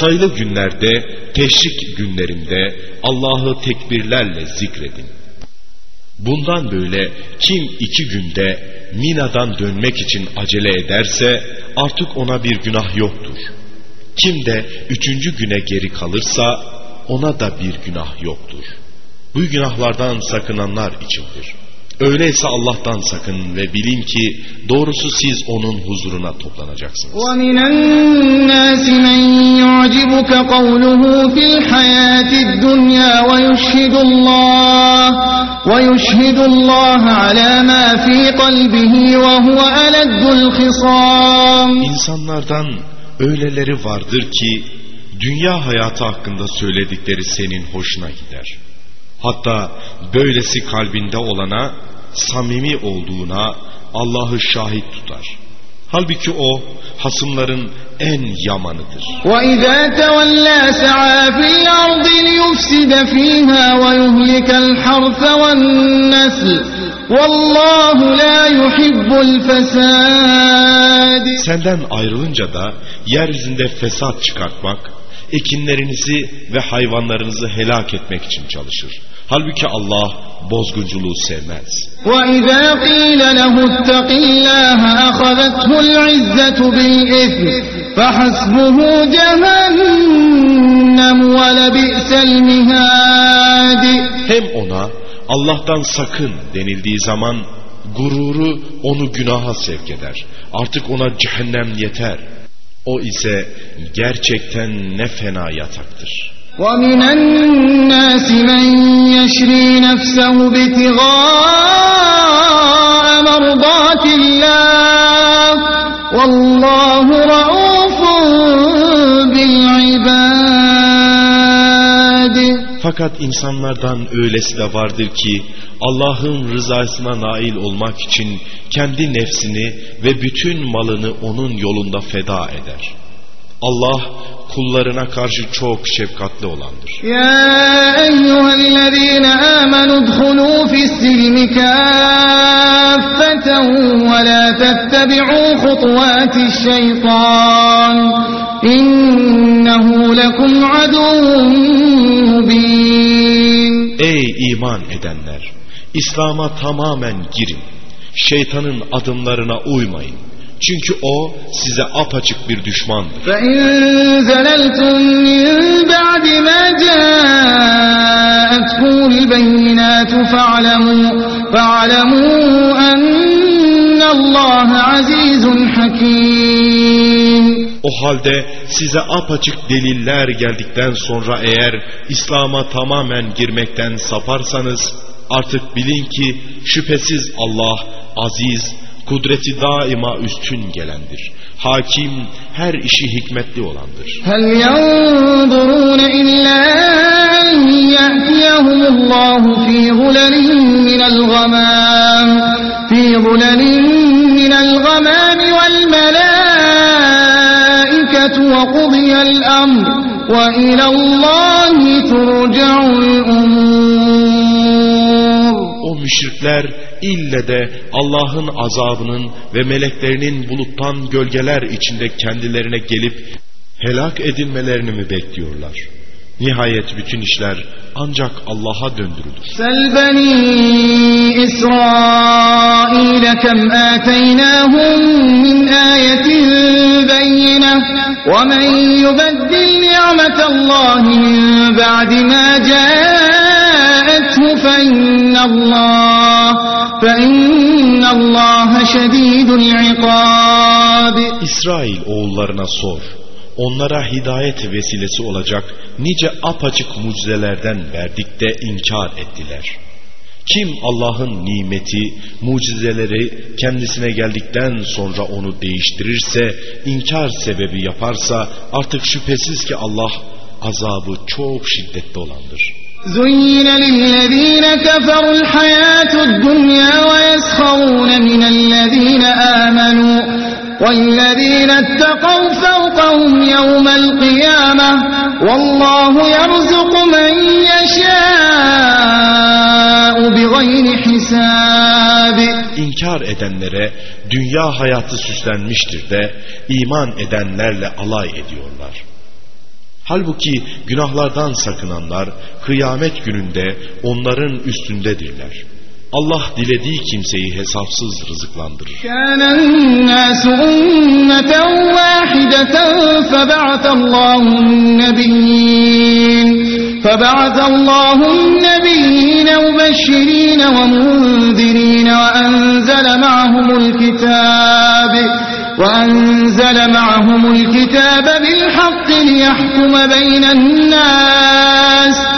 Sayılı günlerde, teşrik günlerinde Allah'ı tekbirlerle zikredin. Bundan böyle kim iki günde Mina'dan dönmek için acele ederse artık ona bir günah yoktur. Kim de üçüncü güne geri kalırsa ona da bir günah yoktur. Bu günahlardan sakınanlar içindir. Öyleyse Allah'tan sakın ve bilin ki doğrusu siz onun huzuruna toplanacaksınız. ومن الناس من يعجبك قوله في الحياة الدنيا ويشهد الله ويشهد الله على ما في قلبه وهو ألد الخصام İnsanlardan öyleleri vardır ki dünya hayatı hakkında söyledikleri senin hoşuna gider. Hatta böylesi kalbinde olana samimi olduğuna Allah'ı şahit tutar. Halbuki o hasımların en yamanıdır. وإذا تولى سعى في الأرض ليفسد فيها ويهلك الحرث والنسل والله لا يحب الفساد Senden ayrılınca da yeryüzünde fesat çıkartmak, ekinlerinizi ve hayvanlarınızı helak etmek için çalışır. Halbuki Allah bozgunculuğu sevmez. وإذا قيل له اتق الله أخذته العزة بالإثم فحسبه جهنم ولبئس المهاد Hem ona Allah'tan sakın denildiği zaman gururu onu günaha sevk eder. Artık ona cehennem yeter. O ise gerçekten ne fena yataktır. ومن الناس من يشري نفسه ابتغاء مرضات Fakat insanlardan öylesi de vardır ki Allah'ın rızasına nail olmak için kendi nefsini ve bütün malını onun yolunda feda eder. Allah kullarına karşı çok şefkatli olandır. Ya eyyühellezine amenu dhulu fissilmi kâffeten ve la tettebi'u hutuvâti şeytan. İnnehu lekum aduvun mubin iman edenler! İslam'a tamamen girin. Şeytanın adımlarına uymayın. Çünkü o size apaçık bir düşmandır. فإن زللتم من بعد ما جاءتكم البينات فاعلموا, فاعلموا أن الله عزيز حكيم o halde size apaçık deliller geldikten sonra eğer İslam'a tamamen girmekten saparsanız artık bilin ki şüphesiz Allah aziz, kudreti daima üstün gelendir. Hakim her işi hikmetli olandır. Hel yanzurun illa en ya'tiyahumullahu fi gulalin minel gamam fi gulalin minel gamam vel والملائكة وقضي الأمر وإلى الله ترجع الأمور O müşrikler ille de Allah'ın azabının ve meleklerinin buluttan gölgeler içinde kendilerine gelip helak edilmelerini mi bekliyorlar? Nihayet bütün işler ancak Allah'a döndürülür. سل بني إسرائيل كم آتيناهم من آية بينة ومن يبدل نعمة الله من بعد ما جاءته فإن الله فإن الله شديد العقاب İsrail oğullarına sor. Onlara hidayet vesilesi olacak nice apaçık mucizelerden verdik de inkar ettiler. Kim Allah'ın nimeti, mucizeleri kendisine geldikten sonra onu değiştirirse, inkar sebebi yaparsa artık şüphesiz ki Allah azabı çok şiddetli olandır. زين للذين كفروا الحياة الدنيا ويسخرون من الذين آمنوا والذين اتقوا فوقهم يوم القيامة والله يرزق من يشاء بغير حساب İnkar edenlere dünya hayatı süslenmiştir de iman edenlerle alay ediyorlar. Halbuki günahlardan sakınanlar kıyamet gününde onların üstündedirler. Allah dilediği kimseyi hesapsız rızıklandırır. كان الناس أمة واحدة فبعث الله النبيين مبشرين ومنذرين وأنزل معهم الكتاب بالحق ليحكم بين الناس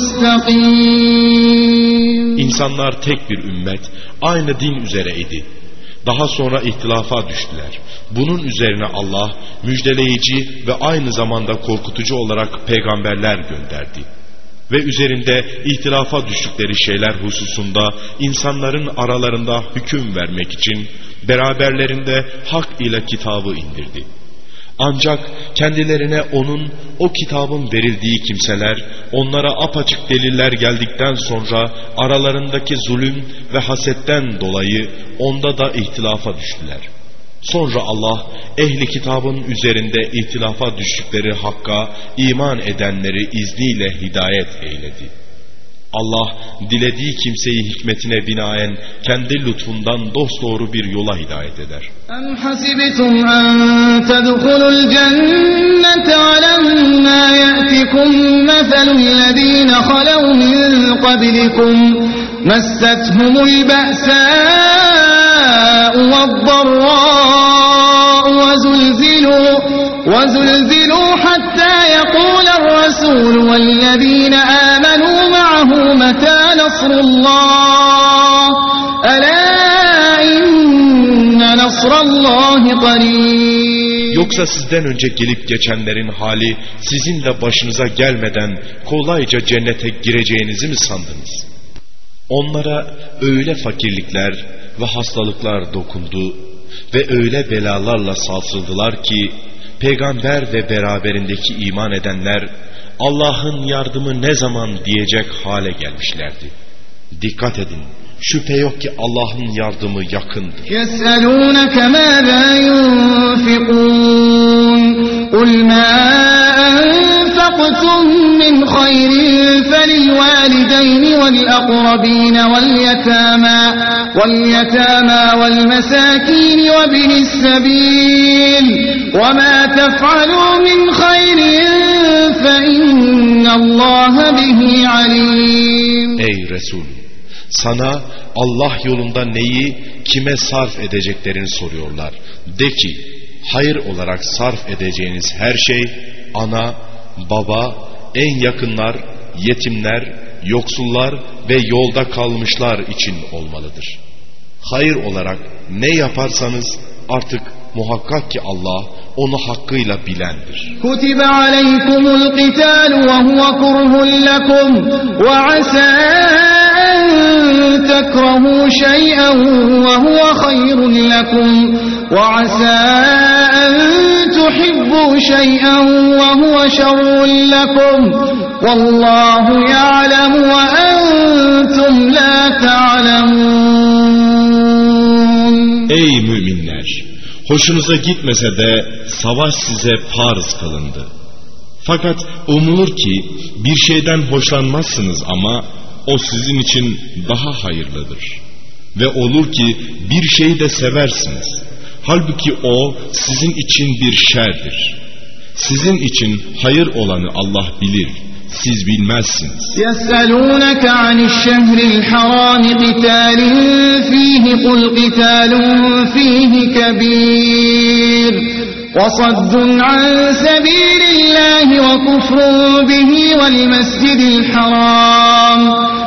مستقيم İnsanlar tek bir ümmet, aynı din üzere idi. Daha sonra ihtilafa düştüler. Bunun üzerine Allah müjdeleyici ve aynı zamanda korkutucu olarak peygamberler gönderdi. Ve üzerinde ihtilafa düştükleri şeyler hususunda insanların aralarında hüküm vermek için beraberlerinde hak ile kitabı indirdi. Ancak kendilerine onun o kitabın verildiği kimseler onlara apaçık deliller geldikten sonra aralarındaki zulüm ve hasetten dolayı onda da ihtilafa düştüler. Sonra Allah ehli kitabın üzerinde ihtilafa düştükleri hakka iman edenleri izniyle hidayet eyledi. Allah dilediği kimseyi hikmetine binaen kendi lütfundan dosdoğru bir yola hidayet eder. Em hasibetum en tedhulul cennete alemma ye'tikum mefelüllezine halev min kablikum messethumul be'sâ'u ve'd-darrâ'u ve zulzilû ve zulzilû hatta حتى يقول الرسول والذين آمنوا معه متى نصر الله ألا إن نصر الله قريب Yoksa sizden önce gelip geçenlerin hali sizin de başınıza gelmeden kolayca cennete gireceğinizi mi sandınız? Onlara öyle fakirlikler ve hastalıklar dokundu ve öyle belalarla sarsıldılar ki peygamber ve beraberindeki iman edenler Allah'ın yardımı ne zaman diyecek hale gelmişlerdi. Dikkat edin şüphe yok ki Allah'ın yardımı yakındır. Yes'elûneke mâ lâ yunfikûn. Kul mâ أنفقتم من خير فللوالدين والأقربين واليتامى واليتامى والمساكين وابن السبيل وما تفعلوا من خير فإن الله به عليم Ey Resul! Sana Allah yolunda neyi kime sarf edeceklerini soruyorlar. De ki hayır olarak sarf edeceğiniz her şey ana, baba, en yakınlar, yetimler, yoksullar ve yolda kalmışlar için olmalıdır. Hayır olarak ne yaparsanız artık muhakkak ki Allah onu hakkıyla bilendir. كتب عليكم القتال وهو كره لكم وعسى أن تكرهوا شيئا وهو خير لكم وعسى أن تحبوا شيئا وهو شر لكم والله يعلم وأنتم لا تعلمون Ey müminler! Hoşunuza gitmese de savaş size farz kılındı. Fakat umulur ki bir şeyden hoşlanmazsınız ama o sizin için daha hayırlıdır. Ve olur ki bir şeyi de seversiniz. Halbuki o sizin için bir şerdir. Sizin için hayır olanı Allah bilir. Siz bilmezsiniz. يسألونك عن الشهر الحرام قتال فيه قل قتال فيه كبير وصد عن سبيل الله وكفر به والمسجد الحرام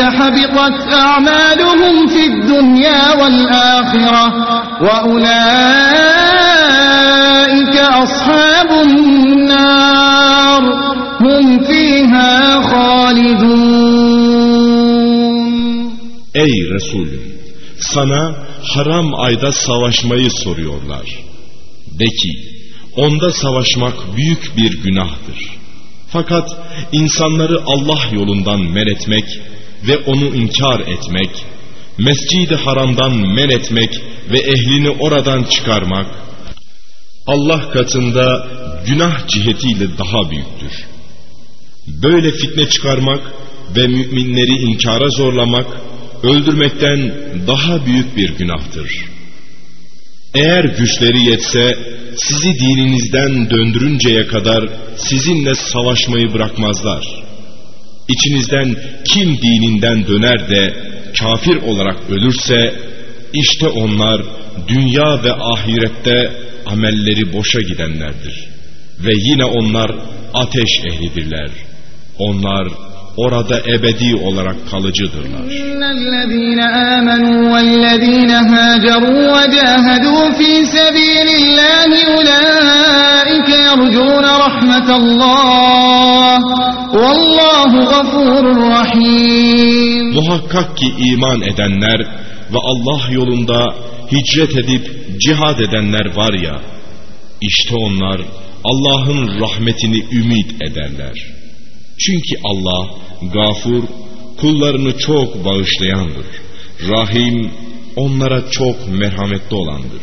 حبطت أعمالهم في الدنيا والآخرة وأولئك أصحاب النار هم فيها خالدون Ey Resulüm! Sana haram ayda savaşmayı soruyorlar. De ki, onda savaşmak büyük bir günahtır. Fakat insanları Allah yolundan men etmek ve onu inkar etmek, mescidi haramdan men etmek ve ehlini oradan çıkarmak, Allah katında günah cihetiyle daha büyüktür. Böyle fitne çıkarmak ve müminleri inkara zorlamak, öldürmekten daha büyük bir günahtır. Eğer güçleri yetse, sizi dininizden döndürünceye kadar sizinle savaşmayı bırakmazlar. İçinizden kim dininden döner de kafir olarak ölürse işte onlar dünya ve ahirette amelleri boşa gidenlerdir. Ve yine onlar ateş ehlidirler. Onlar orada ebedi olarak kalıcıdırlar. İnnellezîne âmenû vellezîne hâcerû ve cahedû fî sebîlillâhi ulâ يرجون رحمة الله والله غفور رحيم Muhakkak ki iman edenler ve Allah yolunda hicret edip cihad edenler var ya, işte onlar Allah'ın rahmetini ümit ederler. Çünkü Allah gafur, kullarını çok bağışlayandır. Rahim, onlara çok merhametli olandır.